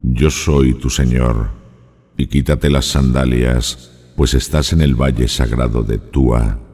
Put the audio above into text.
Yo soy tu Señor, y quítate las sandalias, pues estás en el valle sagrado de Túa.